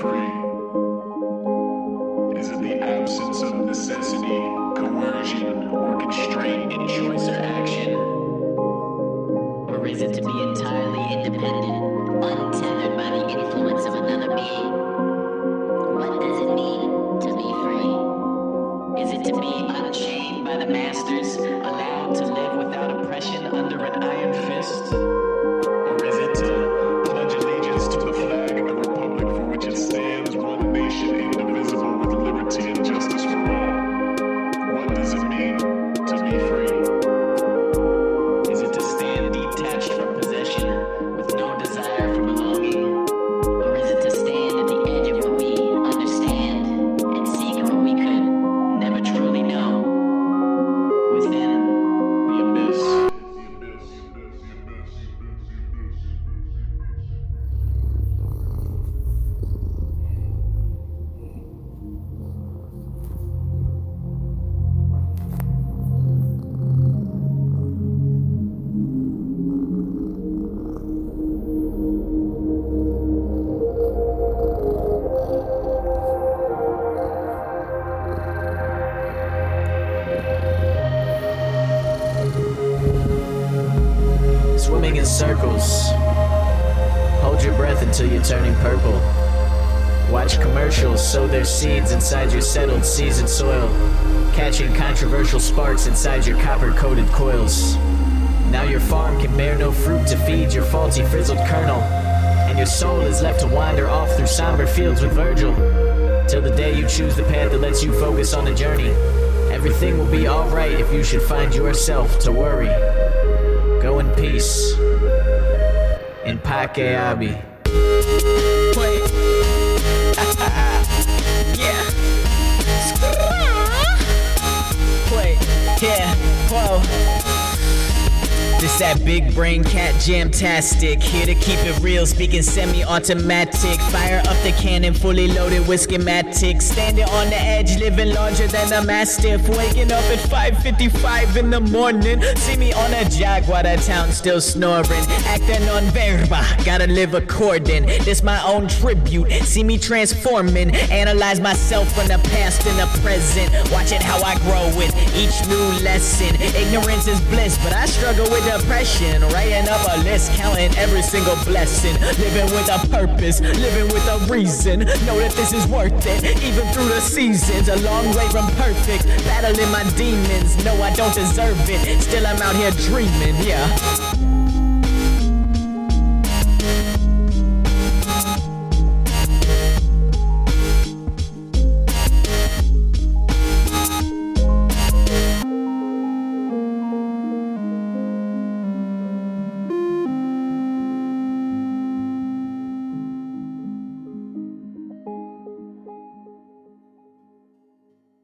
free? Is it the absence of necessity, coercion, or constraint in choice or action? Or is it to be entirely independent, untethered by the influence of another being? What does it mean to be free? Is it to be unchained by the masters, Swimming in circles. Hold your breath until you're turning purple. Watch commercials sow their seeds inside your settled seasoned soil, catching controversial sparks inside your copper coated coils. Now your farm can bear no fruit to feed your faulty frizzled kernel, and your soul is left to wander off through somber fields with Virgil. Till the day you choose the path that lets you focus on the journey. Everything will be alright if you should find yourself to worry. Go in peace. In Pake Abi. Wait. yeah. Wait. Yeah. Whoa. This that big brain cat jamtastic. Here to keep it real, speaking semi-automatic. Fire up the cannon, fully loaded with schematics. Standing on the edge, living larger than a mastiff. Waking up at 5:55 in the morning. See me on a jag while the town still snoring. Acting on verba, gotta live according. This my own tribute. See me transforming. Analyze myself from the past and the present. Watching how I grow with each new lesson. Ignorance is bliss, but I struggle with depression. Writing up a list, counting every single blessing. Living with a purpose, living with a reason. Know that this is worth it, even through the seasons. A long way from perfect, battling my demons. No, I don't deserve it. Still, I'm out here dreaming, yeah.